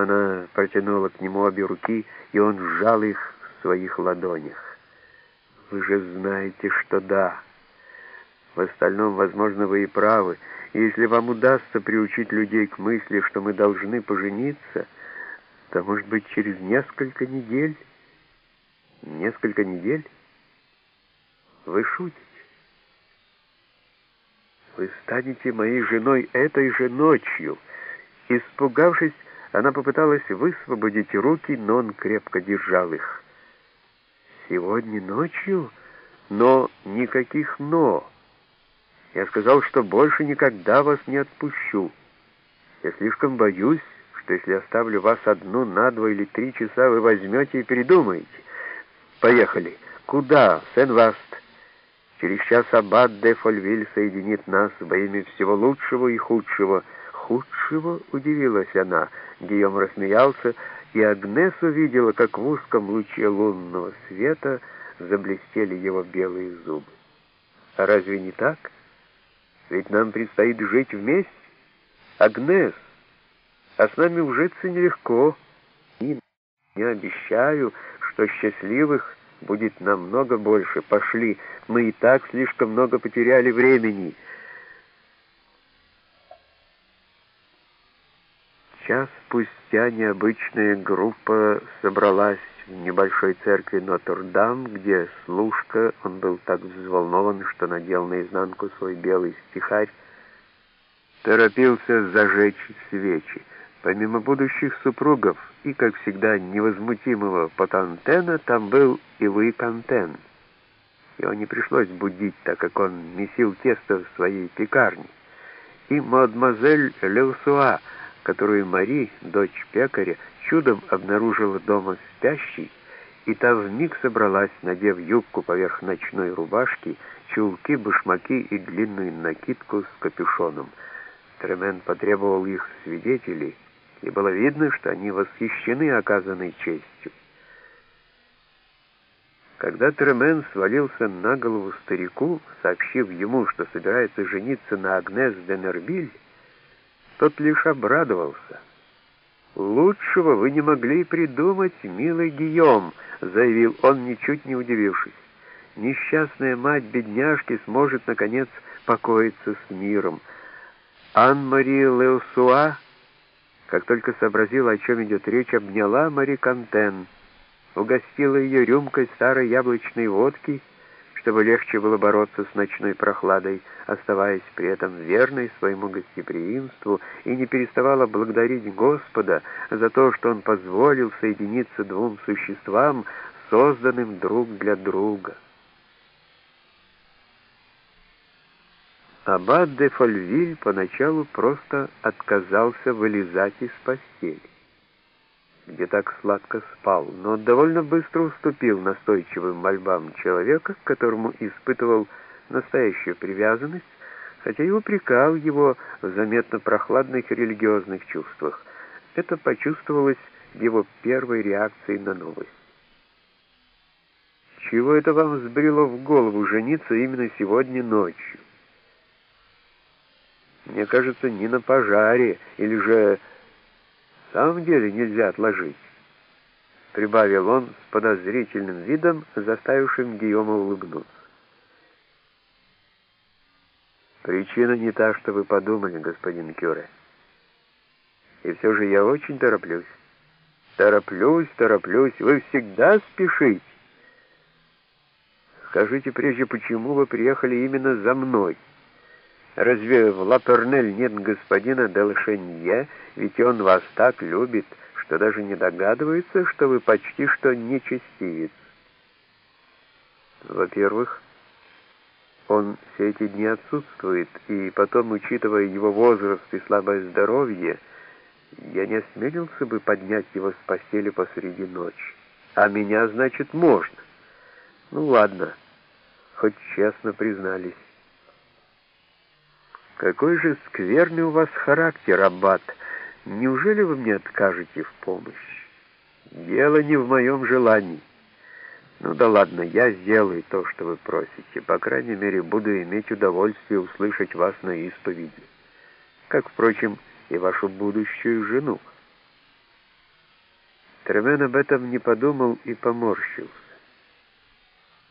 Она протянула к нему обе руки, и он сжал их в своих ладонях. «Вы же знаете, что да. В остальном, возможно, вы и правы. Если вам удастся приучить людей к мысли, что мы должны пожениться, то, может быть, через несколько недель...» «Несколько недель? Вы шутите?» «Вы станете моей женой этой же ночью». Испугавшись, она попыталась высвободить руки, но он крепко держал их. «Сегодня ночью? Но никаких «но». Я сказал, что больше никогда вас не отпущу. Я слишком боюсь, что если оставлю вас одну на два или три часа, вы возьмете и передумаете. Поехали. Куда? Сен-Васт. Через час аббат де Фольвиль соединит нас во имя всего лучшего и худшего. Худшего? Удивилась она. Гийом рассмеялся, и Агнес увидела, как в узком луче лунного света заблестели его белые зубы. А разве не так? Ведь нам предстоит жить вместе. Агнес, а с нами ужиться нелегко. И не обещаю, что счастливых будет намного больше. Пошли, мы и так слишком много потеряли времени». Час спустя необычная группа собралась в небольшой церкви Нотр-Дам, где служка, он был так взволнован, что надел наизнанку свой белый стихарь, торопился зажечь свечи. Помимо будущих супругов и, как всегда, невозмутимого Потантена, там был и Луи Кантен. Его не пришлось будить, так как он месил тесто в своей пекарне. И мадемуазель Леусуа, которую Мари, дочь пекаря, чудом обнаружила дома спящей, и та вмиг собралась, надев юбку поверх ночной рубашки, чулки, башмаки и длинную накидку с капюшоном. Тремен потребовал их свидетелей, и было видно, что они восхищены оказанной честью. Когда Тремен свалился на голову старику, сообщив ему, что собирается жениться на Агнес де Нербиль, тот лишь обрадовался. «Лучшего вы не могли придумать, милый Гийом», — заявил он, ничуть не удивившись. «Несчастная мать бедняжки сможет, наконец, покоиться с миром. Ан-Мари Леусуа, как только сообразила, о чем идет речь, обняла Мари Кантен, угостила ее рюмкой старой яблочной водки чтобы легче было бороться с ночной прохладой, оставаясь при этом верной своему гостеприимству и не переставала благодарить Господа за то, что Он позволил соединиться двум существам, созданным друг для друга. Аббат де Фольвиль поначалу просто отказался вылезать из постели где так сладко спал, но довольно быстро уступил настойчивым мольбам человека, к которому испытывал настоящую привязанность, хотя и упрекал его в заметно прохладных религиозных чувствах. Это почувствовалось его первой реакции на новость. «Чего это вам взбрело в голову жениться именно сегодня ночью?» «Мне кажется, не на пожаре, или же самом деле нельзя отложить», — прибавил он с подозрительным видом, заставившим Гийома улыбнуться. «Причина не та, что вы подумали, господин Кюре. И все же я очень тороплюсь. Тороплюсь, тороплюсь, вы всегда спешите. Скажите прежде, почему вы приехали именно за мной?» Разве в Лапернель нет господина Делшенье, ведь он вас так любит, что даже не догадывается, что вы почти что нечестивец? Во-первых, он все эти дни отсутствует, и потом, учитывая его возраст и слабое здоровье, я не осмелился бы поднять его с постели посреди ночи. А меня, значит, можно. Ну ладно, хоть честно признались. «Какой же скверный у вас характер, Аббат! Неужели вы мне откажете в помощи? Дело не в моем желании. Ну да ладно, я сделаю то, что вы просите. По крайней мере, буду иметь удовольствие услышать вас на исповеди. Как, впрочем, и вашу будущую жену. Тремен об этом не подумал и поморщился.